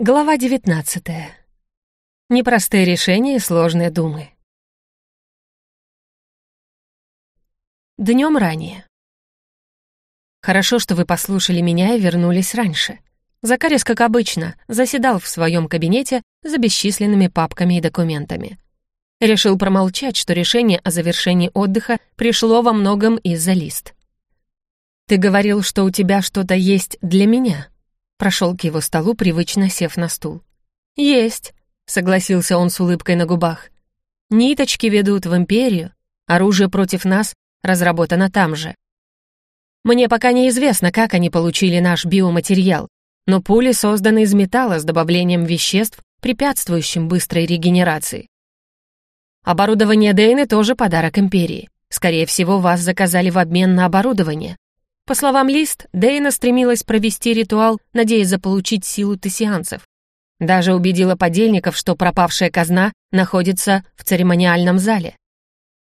Глава 19. Непростые решения и сложные думы. Днем ранее. Хорошо, что вы послушали меня и вернулись раньше. Закарис, как обычно, заседал в своем кабинете за бесчисленными папками и документами. Решил промолчать, что решение о завершении отдыха пришло во многом из-за лист. «Ты говорил, что у тебя что-то есть для меня», Прошел к его столу, привычно сев на стул. «Есть», — согласился он с улыбкой на губах. «Ниточки ведут в Империю. Оружие против нас разработано там же. Мне пока неизвестно, как они получили наш биоматериал, но пули созданы из металла с добавлением веществ, препятствующим быстрой регенерации. Оборудование Дейны тоже подарок Империи. Скорее всего, вас заказали в обмен на оборудование, по словам Лист, Дейна стремилась провести ритуал, надеясь заполучить силу тессианцев. Даже убедила подельников, что пропавшая казна находится в церемониальном зале.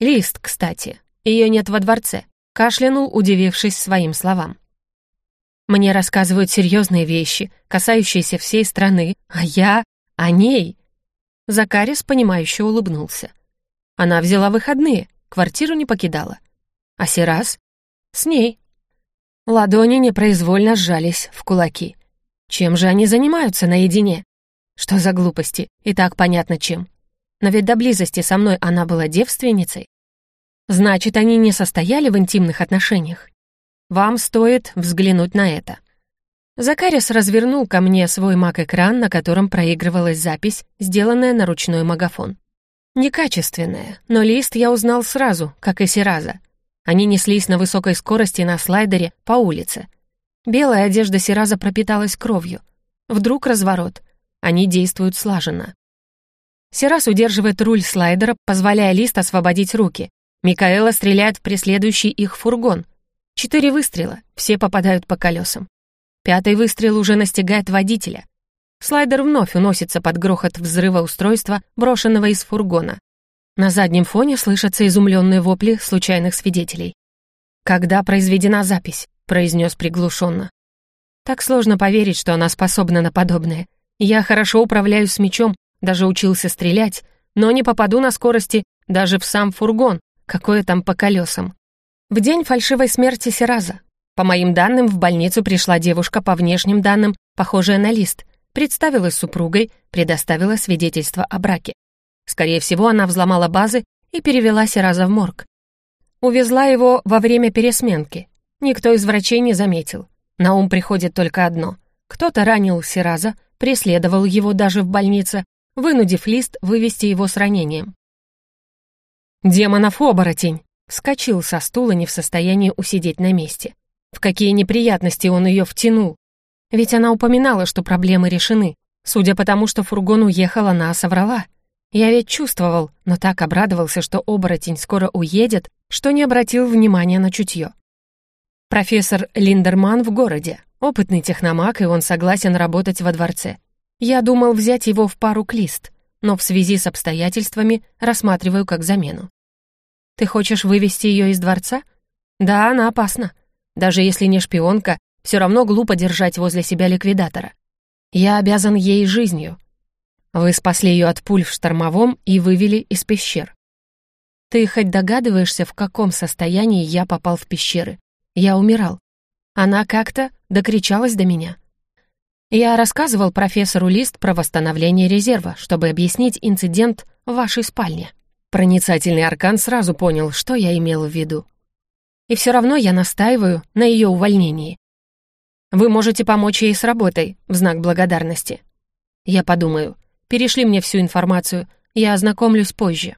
Лист, кстати, ее нет во дворце, кашлянул, удивившись своим словам. Мне рассказывают серьезные вещи, касающиеся всей страны, а я о ней. Закарис, понимающе улыбнулся. Она взяла выходные, квартиру не покидала. А Сирас? С ней, Ладони непроизвольно сжались в кулаки. Чем же они занимаются наедине? Что за глупости? И так понятно чем. Но ведь до близости со мной она была девственницей. Значит, они не состояли в интимных отношениях. Вам стоит взглянуть на это. Закарис развернул ко мне свой маг-экран, на котором проигрывалась запись, сделанная на ручной магафон. Некачественная, но лист я узнал сразу, как и Сираза. Они неслись на высокой скорости на слайдере по улице. Белая одежда Сираза пропиталась кровью. Вдруг разворот. Они действуют слаженно. Сираз удерживает руль слайдера, позволяя Лист освободить руки. Микаэла стреляет в преследующий их фургон. Четыре выстрела, все попадают по колесам. Пятый выстрел уже настигает водителя. Слайдер вновь уносится под грохот взрыва устройства, брошенного из фургона. На заднем фоне слышатся изумленные вопли случайных свидетелей. «Когда произведена запись?» — произнес приглушенно. «Так сложно поверить, что она способна на подобное. Я хорошо управляюсь с мечом, даже учился стрелять, но не попаду на скорости даже в сам фургон, какое там по колесам. В день фальшивой смерти Сираза. По моим данным, в больницу пришла девушка по внешним данным, похожая на лист, представилась супругой, предоставила свидетельство о браке. Скорее всего, она взломала базы и перевела Сираза в морг. Увезла его во время пересменки. Никто из врачей не заметил. На ум приходит только одно. Кто-то ранил Сираза, преследовал его даже в больнице, вынудив Лист вывести его с ранением. «Демонов оборотень!» Вскочил со стула, не в состоянии усидеть на месте. В какие неприятности он ее втянул. Ведь она упоминала, что проблемы решены. Судя по тому, что фургон уехал, она соврала. Я ведь чувствовал, но так обрадовался, что оборотень скоро уедет, что не обратил внимания на чутье. Профессор Линдерман в городе, опытный техномаг, и он согласен работать во дворце. Я думал взять его в пару к лист, но в связи с обстоятельствами рассматриваю как замену. Ты хочешь вывести ее из дворца? Да, она опасна. Даже если не шпионка, все равно глупо держать возле себя ликвидатора. Я обязан ей жизнью, вы спасли ее от пуль в штормовом и вывели из пещер. Ты хоть догадываешься, в каком состоянии я попал в пещеры? Я умирал. Она как-то докричалась до меня. Я рассказывал профессору Лист про восстановление резерва, чтобы объяснить инцидент в вашей спальне. Проницательный Аркан сразу понял, что я имел в виду. И все равно я настаиваю на ее увольнении. Вы можете помочь ей с работой в знак благодарности. Я подумаю, Перешли мне всю информацию, я ознакомлюсь позже.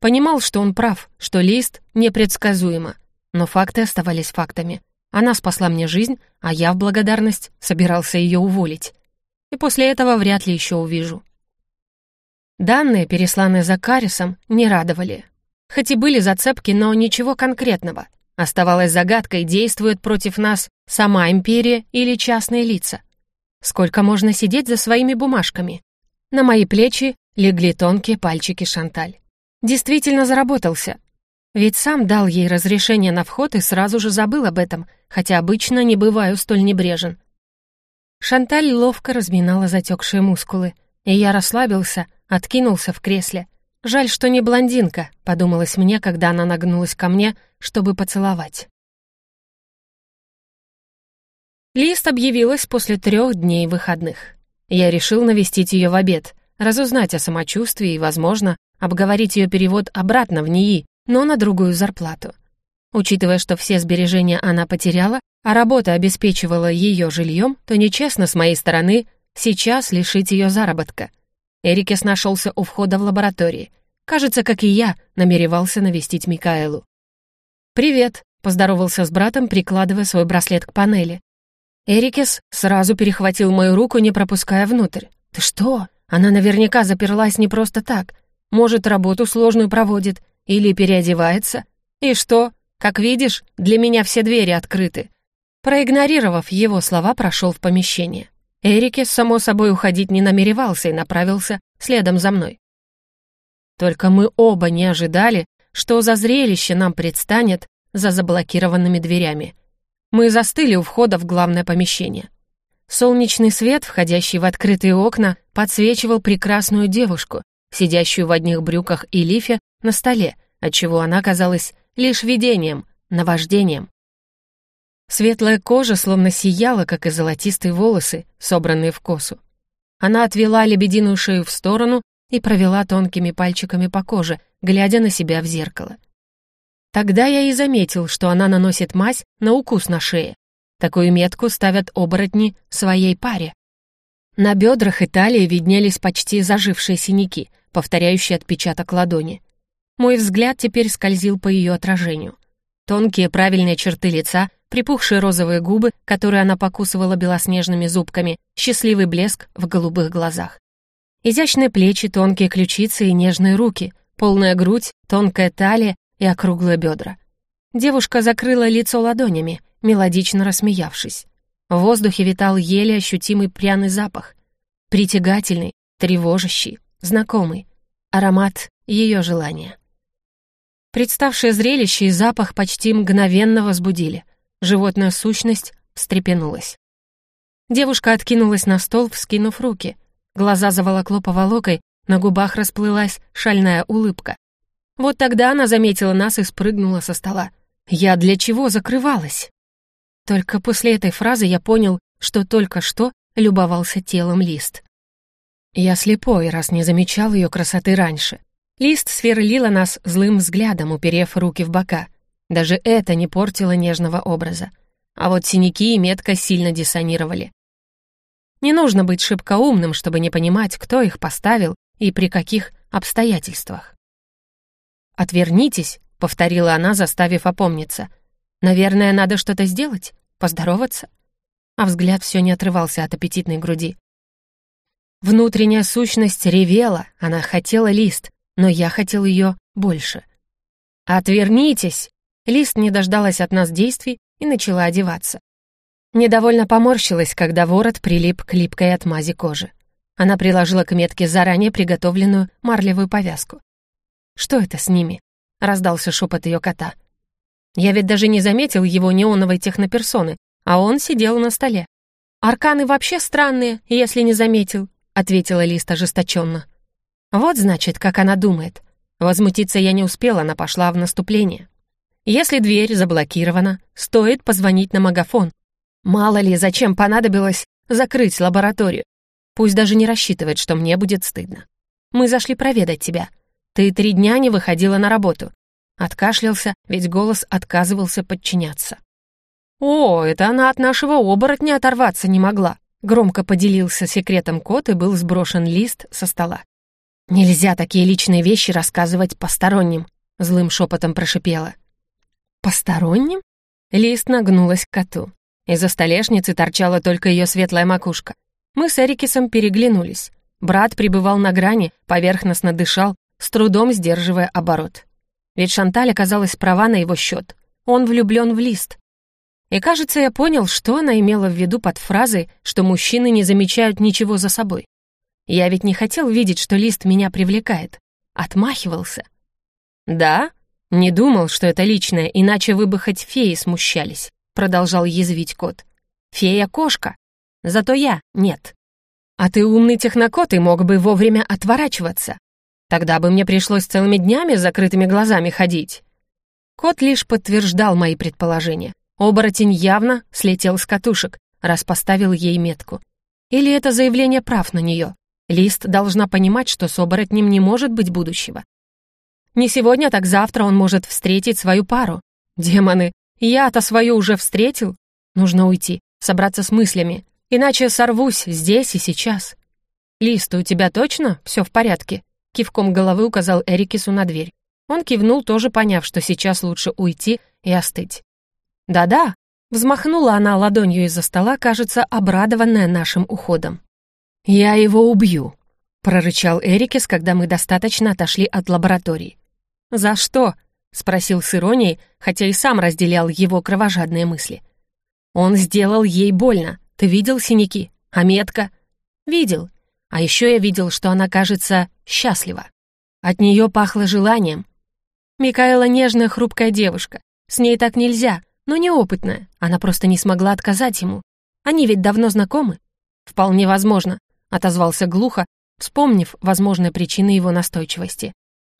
Понимал, что он прав, что лист непредсказуемо, но факты оставались фактами. Она спасла мне жизнь, а я в благодарность собирался ее уволить. И после этого вряд ли еще увижу. Данные, пересланные за Карисом, не радовали. Хоть и были зацепки, но ничего конкретного. Оставалось загадкой, действует против нас сама империя или частные лица. Сколько можно сидеть за своими бумажками? На мои плечи легли тонкие пальчики Шанталь. Действительно заработался. Ведь сам дал ей разрешение на вход и сразу же забыл об этом, хотя обычно не бываю столь небрежен. Шанталь ловко разминала затекшие мускулы, и я расслабился, откинулся в кресле. Жаль, что не блондинка, подумалось мне, когда она нагнулась ко мне, чтобы поцеловать. Лист объявилась после трех дней выходных. Я решил навестить ее в обед, разузнать о самочувствии и, возможно, обговорить ее перевод обратно в НИИ, но на другую зарплату. Учитывая, что все сбережения она потеряла, а работа обеспечивала ее жильем, то нечестно с моей стороны сейчас лишить ее заработка. Эрикес нашелся у входа в лаборатории. Кажется, как и я, намеревался навестить Микаэлу. «Привет», — поздоровался с братом, прикладывая свой браслет к панели. Эрикес сразу перехватил мою руку, не пропуская внутрь. «Ты что? Она наверняка заперлась не просто так. Может, работу сложную проводит или переодевается. И что? Как видишь, для меня все двери открыты». Проигнорировав его слова, прошел в помещение. Эрикес, само собой, уходить не намеревался и направился следом за мной. Только мы оба не ожидали, что за зрелище нам предстанет за заблокированными дверями — мы застыли у входа в главное помещение. Солнечный свет, входящий в открытые окна, подсвечивал прекрасную девушку, сидящую в одних брюках и лифе на столе, отчего она казалась лишь видением, наваждением. Светлая кожа словно сияла, как и золотистые волосы, собранные в косу. Она отвела лебединую шею в сторону и провела тонкими пальчиками по коже, глядя на себя в зеркало. Тогда я и заметил, что она наносит мазь на укус на шее. Такую метку ставят оборотни своей паре. На бедрах и талии виднелись почти зажившие синяки, повторяющие отпечаток ладони. Мой взгляд теперь скользил по ее отражению. Тонкие правильные черты лица, припухшие розовые губы, которые она покусывала белоснежными зубками, счастливый блеск в голубых глазах. Изящные плечи, тонкие ключицы и нежные руки, полная грудь, тонкая талия и округлые бедра. Девушка закрыла лицо ладонями, мелодично рассмеявшись. В воздухе витал еле ощутимый пряный запах. Притягательный, тревожащий, знакомый. Аромат ее желания. Представшее зрелище и запах почти мгновенно возбудили. Животная сущность встрепенулась. Девушка откинулась на стол, вскинув руки. Глаза заволокло поволокой, на губах расплылась шальная улыбка. Вот тогда она заметила нас и спрыгнула со стола. Я для чего закрывалась? Только после этой фразы я понял, что только что любовался телом Лист. Я слепой, раз не замечал ее красоты раньше. Лист сверлила нас злым взглядом, уперев руки в бока. Даже это не портило нежного образа. А вот синяки и метка сильно диссонировали. Не нужно быть шибко умным, чтобы не понимать, кто их поставил и при каких обстоятельствах. «Отвернитесь», — повторила она, заставив опомниться. «Наверное, надо что-то сделать? Поздороваться?» А взгляд все не отрывался от аппетитной груди. Внутренняя сущность ревела, она хотела лист, но я хотел ее больше. «Отвернитесь!» Лист не дождалась от нас действий и начала одеваться. Недовольно поморщилась, когда ворот прилип к липкой отмази кожи. Она приложила к метке заранее приготовленную марлевую повязку. «Что это с ними?» — раздался шепот ее кота. Я ведь даже не заметил его неоновой техноперсоны, а он сидел на столе. «Арканы вообще странные, если не заметил», — ответила Лист ожесточенно. «Вот, значит, как она думает. Возмутиться я не успела, она пошла в наступление. Если дверь заблокирована, стоит позвонить на магафон. Мало ли, зачем понадобилось закрыть лабораторию. Пусть даже не рассчитывает, что мне будет стыдно. Мы зашли проведать тебя. Ты три дня не выходила на работу». Откашлялся, ведь голос отказывался подчиняться. «О, это она от нашего оборотня оторваться не могла», громко поделился секретом кот и был сброшен лист со стола. «Нельзя такие личные вещи рассказывать посторонним», злым шепотом прошипела. «Посторонним?» Лист нагнулась к коту. Из-за столешницы торчала только ее светлая макушка. Мы с Эрикисом переглянулись. Брат пребывал на грани, поверхностно дышал, с трудом сдерживая оборот. Ведь Шанталь оказалась права на его счет. Он влюблен в Лист. И кажется, я понял, что она имела в виду под фразой, что мужчины не замечают ничего за собой. Я ведь не хотел видеть, что Лист меня привлекает. Отмахивался. «Да? Не думал, что это личное, иначе вы бы хоть феи смущались», продолжал язвить кот. «Фея-кошка. зато я — нет. А ты умный технокот и мог бы вовремя отворачиваться. Тогда бы мне пришлось целыми днями с закрытыми глазами ходить. Кот лишь подтверждал мои предположения. Оборотень явно слетел с катушек, раз поставил ей метку. Или это заявление прав на нее. Лист должна понимать, что с оборотнем не может быть будущего. Не сегодня, так завтра он может встретить свою пару. Демоны, я-то свою уже встретил. Нужно уйти, собраться с мыслями, иначе сорвусь здесь и сейчас. «Лист, у тебя точно все в порядке?» Кивком головы указал Эрикису на дверь. Он кивнул, тоже поняв, что сейчас лучше уйти и остыть. «Да-да», — взмахнула она ладонью из-за стола, кажется, обрадованная нашим уходом. «Я его убью», — прорычал Эрикис, когда мы достаточно отошли от лаборатории. «За что?» — спросил с иронией, хотя и сам разделял его кровожадные мысли. «Он сделал ей больно. Ты видел синяки? А метка?» «Видел. А еще я видел, что она, кажется, счастлива. От нее пахло желанием. Микаэла нежная, хрупкая девушка. С ней так нельзя, но неопытная. Она просто не смогла отказать ему. Они ведь давно знакомы. Вполне возможно, отозвался глухо, вспомнив возможные причины его настойчивости.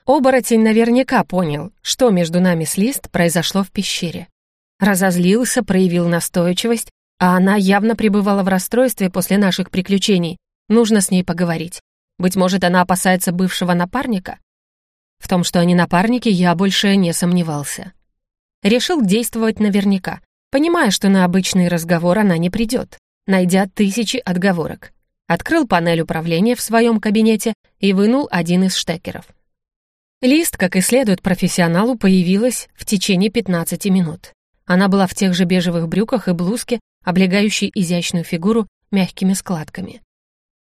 Оборотень наверняка понял, что между нами с Лист произошло в пещере. Разозлился, проявил настойчивость, а она явно пребывала в расстройстве после наших приключений. Нужно с ней поговорить. Быть может, она опасается бывшего напарника? В том, что они напарники, я больше не сомневался. Решил действовать наверняка, понимая, что на обычный разговор она не придет, найдя тысячи отговорок. Открыл панель управления в своем кабинете и вынул один из штекеров. Лист, как и следует профессионалу, появилась в течение 15 минут. Она была в тех же бежевых брюках и блузке, облегающей изящную фигуру мягкими складками.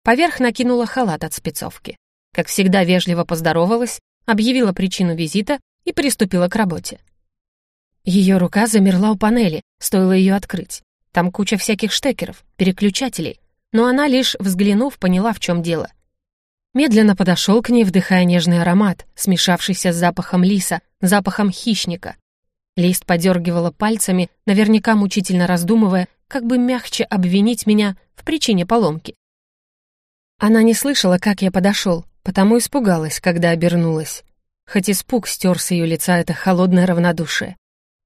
Поверх накинула халат от спецовки. Как всегда вежливо поздоровалась, объявила причину визита и приступила к работе. Ее рука замерла у панели, стоило ее открыть. Там куча всяких штекеров, переключателей, но она лишь, взглянув, поняла, в чем дело — Медленно подошел к ней, вдыхая нежный аромат, смешавшийся с запахом лиса, запахом хищника. Лист подергивала пальцами, наверняка мучительно раздумывая, как бы мягче обвинить меня в причине поломки. Она не слышала, как я подошел, потому испугалась, когда обернулась. Хоть испуг стер с ее лица это холодное равнодушие.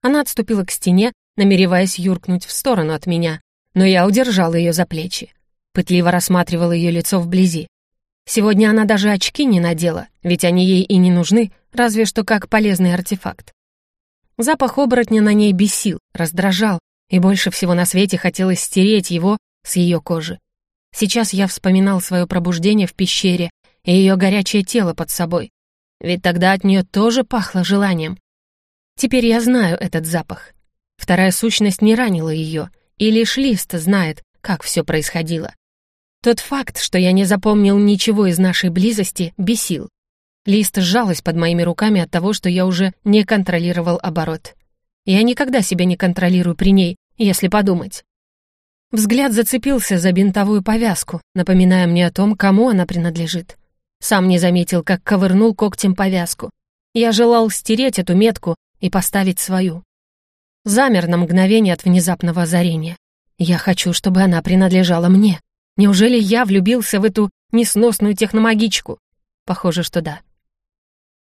Она отступила к стене, намереваясь юркнуть в сторону от меня, но я удержал ее за плечи. Пытливо рассматривала ее лицо вблизи. Сегодня она даже очки не надела, ведь они ей и не нужны, разве что как полезный артефакт. Запах оборотня на ней бесил, раздражал, и больше всего на свете хотелось стереть его с ее кожи. Сейчас я вспоминал свое пробуждение в пещере и ее горячее тело под собой. Ведь тогда от нее тоже пахло желанием. Теперь я знаю этот запах. Вторая сущность не ранила ее, и лишь Лист знает, как все происходило. Тот факт, что я не запомнил ничего из нашей близости, бесил. Лист сжалась под моими руками от того, что я уже не контролировал оборот. Я никогда себя не контролирую при ней, если подумать. Взгляд зацепился за бинтовую повязку, напоминая мне о том, кому она принадлежит. Сам не заметил, как ковырнул когтем повязку. Я желал стереть эту метку и поставить свою. Замер на мгновение от внезапного озарения. Я хочу, чтобы она принадлежала мне. Неужели я влюбился в эту несносную техномагичку? Похоже, что да.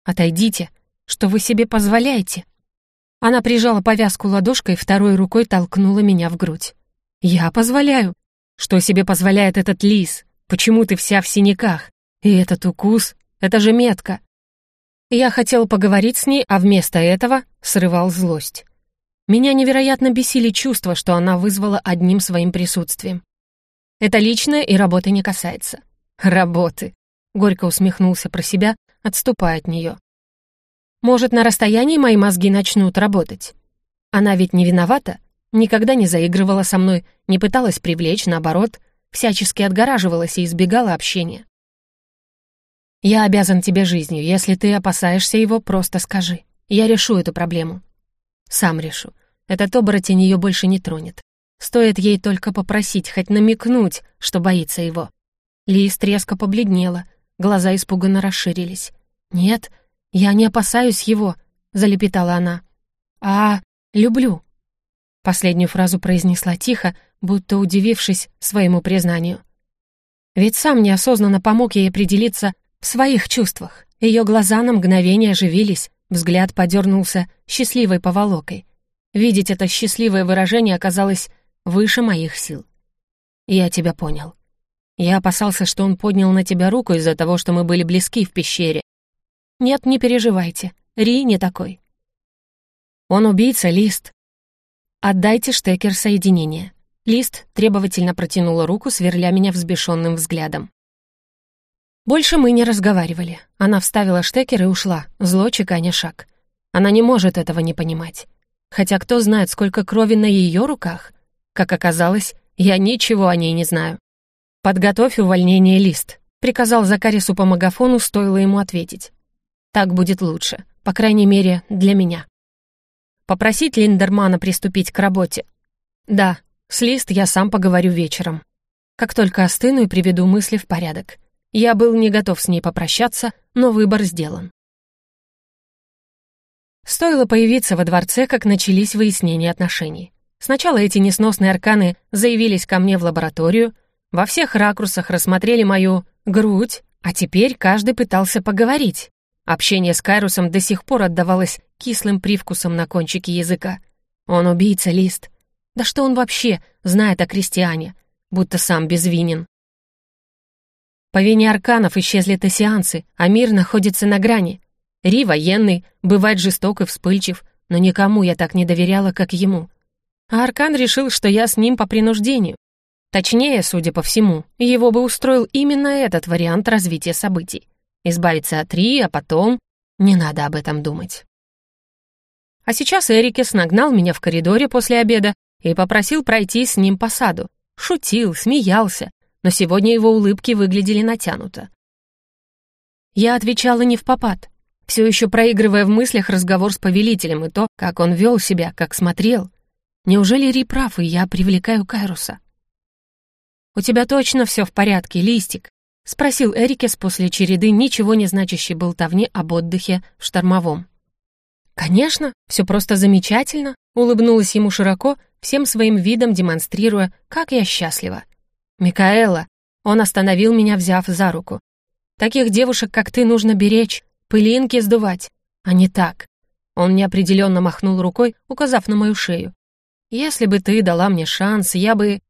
Отойдите, что вы себе позволяете? Она прижала повязку ладошкой, второй рукой толкнула меня в грудь. Я позволяю. Что себе позволяет этот лис? Почему ты вся в синяках? И этот укус? Это же метка. Я хотел поговорить с ней, а вместо этого срывал злость. Меня невероятно бесили чувства, что она вызвала одним своим присутствием. Это личное и работы не касается. Работы. Горько усмехнулся про себя, отступая от нее. Может, на расстоянии мои мозги начнут работать? Она ведь не виновата, никогда не заигрывала со мной, не пыталась привлечь, наоборот, всячески отгораживалась и избегала общения. «Я обязан тебе жизнью. Если ты опасаешься его, просто скажи. Я решу эту проблему». «Сам решу. Этот оборотень ее больше не тронет. Стоит ей только попросить, хоть намекнуть, что боится его. Лист резко побледнела, глаза испуганно расширились. «Нет, я не опасаюсь его», — залепетала она. «А, люблю». Последнюю фразу произнесла тихо, будто удивившись своему признанию. Ведь сам неосознанно помог ей определиться в своих чувствах. Ее глаза на мгновение оживились, взгляд подернулся счастливой поволокой. Видеть это счастливое выражение оказалось выше моих сил. «Я тебя понял. Я опасался, что он поднял на тебя руку из-за того, что мы были близки в пещере. Нет, не переживайте, Ри не такой. Он убийца, Лист. Отдайте штекер соединения. Лист требовательно протянула руку, сверля меня взбешенным взглядом. Больше мы не разговаривали. Она вставила штекер и ушла, зло чеканя шаг. Она не может этого не понимать. Хотя кто знает, сколько крови на ее руках? Как оказалось, я ничего о ней не знаю. «Подготовь увольнение лист», — приказал Закарису по магафону, стоило ему ответить. «Так будет лучше, по крайней мере, для меня». Попросить Линдермана приступить к работе? Да, с Лист я сам поговорю вечером. Как только остыну и приведу мысли в порядок. Я был не готов с ней попрощаться, но выбор сделан. Стоило появиться во дворце, как начались выяснения отношений. Сначала эти несносные арканы заявились ко мне в лабораторию, во всех ракурсах рассмотрели мою грудь, а теперь каждый пытался поговорить. Общение с Кайрусом до сих пор отдавалось кислым привкусом на кончике языка. Он убийца, Лист. Да что он вообще знает о крестьяне? Будто сам безвинен. По вине арканов исчезли тессианцы, а мир находится на грани. Ри военный, бывает жесток и вспыльчив, но никому я так не доверяла, как ему. А Аркан решил, что я с ним по принуждению. Точнее, судя по всему, его бы устроил именно этот вариант развития событий. Избавиться от Ри, а потом... Не надо об этом думать. А сейчас Эрикес нагнал меня в коридоре после обеда и попросил пройти с ним по саду. Шутил, смеялся, но сегодня его улыбки выглядели натянуто. Я отвечала не в попад, все еще проигрывая в мыслях разговор с повелителем и то, как он вел себя, как смотрел. Неужели Ри прав, и я привлекаю Кайруса? «У тебя точно все в порядке, Листик?» — спросил Эрикес после череды ничего не значащей болтовни об отдыхе в штормовом. «Конечно, все просто замечательно», — улыбнулась ему широко, всем своим видом демонстрируя, как я счастлива. «Микаэла», — он остановил меня, взяв за руку. «Таких девушек, как ты, нужно беречь, пылинки сдувать, а не так». Он неопределенно махнул рукой, указав на мою шею. «Если бы ты дала мне шанс, я бы...»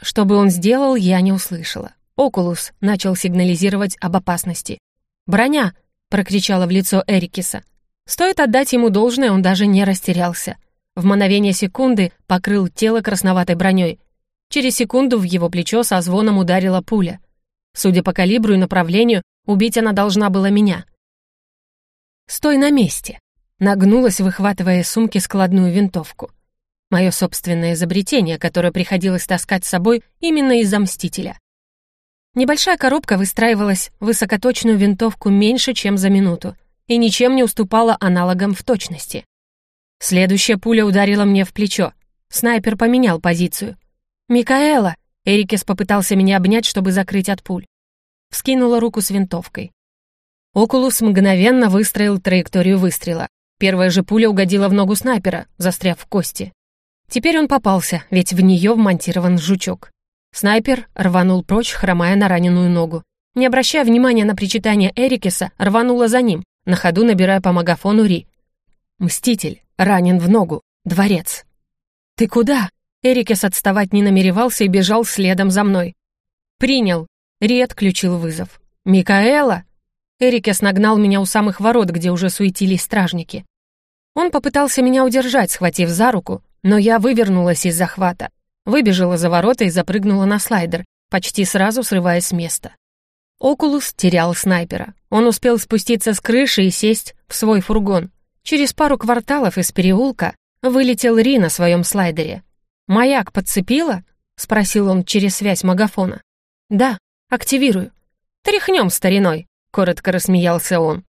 Что бы он сделал, я не услышала. Окулус начал сигнализировать об опасности. «Броня!» — прокричала в лицо Эрикиса. Стоит отдать ему должное, он даже не растерялся. В мгновение секунды покрыл тело красноватой броней. Через секунду в его плечо со звоном ударила пуля. Судя по калибру и направлению, убить она должна была меня. «Стой на месте!» Нагнулась, выхватывая из сумки складную винтовку. Мое собственное изобретение, которое приходилось таскать с собой именно из-за Мстителя. Небольшая коробка выстраивалась в высокоточную винтовку меньше, чем за минуту, и ничем не уступала аналогам в точности. Следующая пуля ударила мне в плечо. Снайпер поменял позицию. «Микаэла!» Эрикес попытался меня обнять, чтобы закрыть от пуль. Вскинула руку с винтовкой. Окулус мгновенно выстроил траекторию выстрела. Первая же пуля угодила в ногу снайпера, застряв в кости. Теперь он попался, ведь в нее вмонтирован жучок. Снайпер рванул прочь, хромая на раненую ногу. Не обращая внимания на причитание Эрикеса, рванула за ним, на ходу набирая по магафону Ри. «Мститель, ранен в ногу, дворец». «Ты куда?» Эрикес отставать не намеревался и бежал следом за мной. «Принял». Ри отключил вызов. «Микаэла?» Эрикес нагнал меня у самых ворот, где уже суетились стражники. Он попытался меня удержать, схватив за руку, но я вывернулась из захвата. Выбежала за ворота и запрыгнула на слайдер, почти сразу срываясь с места. Окулус терял снайпера. Он успел спуститься с крыши и сесть в свой фургон. Через пару кварталов из переулка вылетел Ри на своем слайдере. «Маяк подцепила?» — спросил он через связь магафона. «Да, активирую». «Тряхнем стариной», — коротко рассмеялся он.